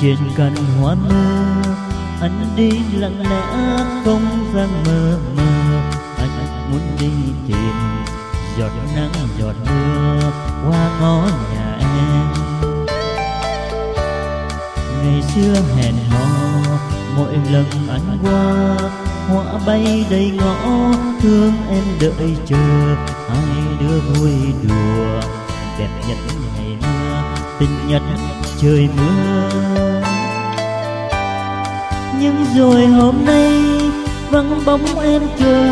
trên cành hoa mơ anh đi lặng lẽ không gian mơ mơ anh muốn đi tìm giọt nắng, giọt mưa qua ngõ nhà em. Ngày xưa hẹn hò, mỗi lần anh qua, hoa bay đầy ngõ, thương em đợi chờ. Hai đứa vui đùa, đẹp nhất ngày mưa, tình nhật trời mưa nhưng rồi hôm nay vắng bóng em chờ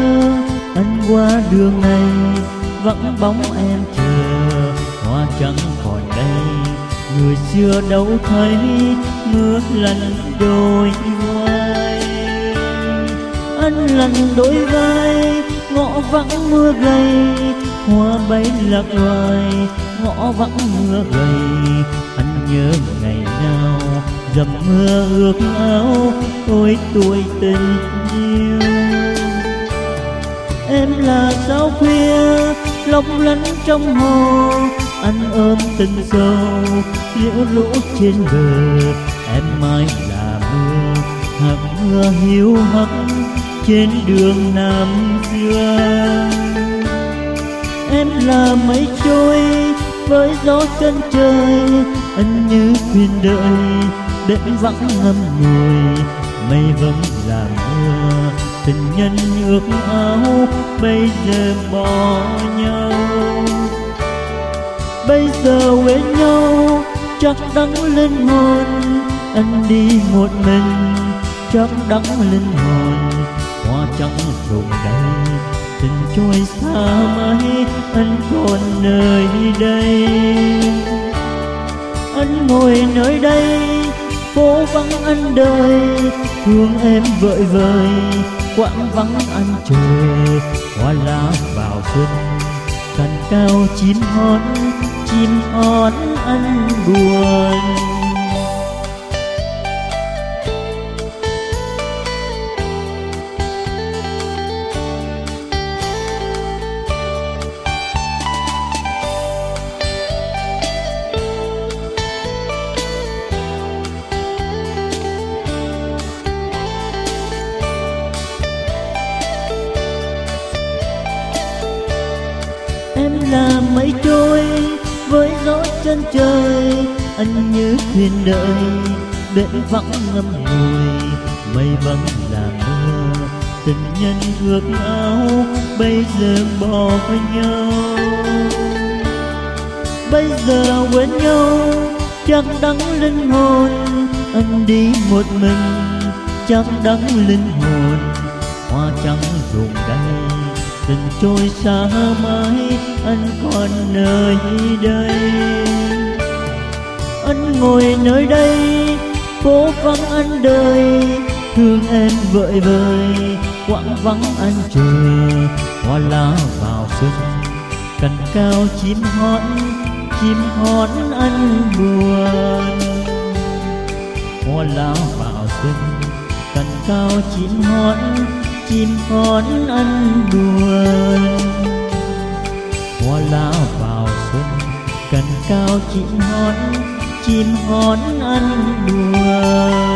anh qua đường này vắng bóng em chờ. Hoa trắng còn đây, người xưa đâu thấy mưa lạnh đôi vai. Anh lạnh đôi vai, ngõ vắng mưa gầy, hoa bay lạc loài, ngõ vắng mưa gầy. Anh nhớ ngày dầm mưa ước áo, ôi tuổi tình yêu. Em là sao khuya lóng lánh trong hồ anh ôm tình sâu liễu lũ trên bờ. Em mai là mưa, hạt mưa hiu hắt trên đường nam dương. Em là mây trôi với gió chân trời anh như khuyên đợi đến vắng ngâm ngùi, mây vẫn là mưa. Tình nhân ước áo bây giờ bỏ nhau. Bây giờ quên nhau, chắc đắng linh hồn anh đi một mình, chắc đắng linh hồn. Hoa trắng rụng đầy, tình trôi xa mãi anh còn nơi đây. Anh ngồi nơi đây phố vắng anh đời, thương em vợi vời. Quãng vắng anh chờ hoa lá vào xuân. Cành cao chim hót chim hót anh buồn mây trôi với gió chân trời anh như thuyền đợi bên vắng ngâm ngùi, mây vắng là mưa. Tình nhân ước áo bây giờ bỏ nhau. Bây giờ quên nhau chắc đắng linh hồn anh đi một mình chắc đắng linh hồn, hoa trắng rụng đây tình trôi xa mãi anh còn nơi đây. Anh ngồi nơi đây phố vắng anh đời thương em vợi vời, quãng vắng anh chờ. Hoa lá vào xuân, cành cao chim hót chim hót anh buồn. Hoa lá vào xuân, cành cao chim hót chim hót ăn buồn. Hoa lá vào xuân cành cao chim hót chim hót ăn buồn.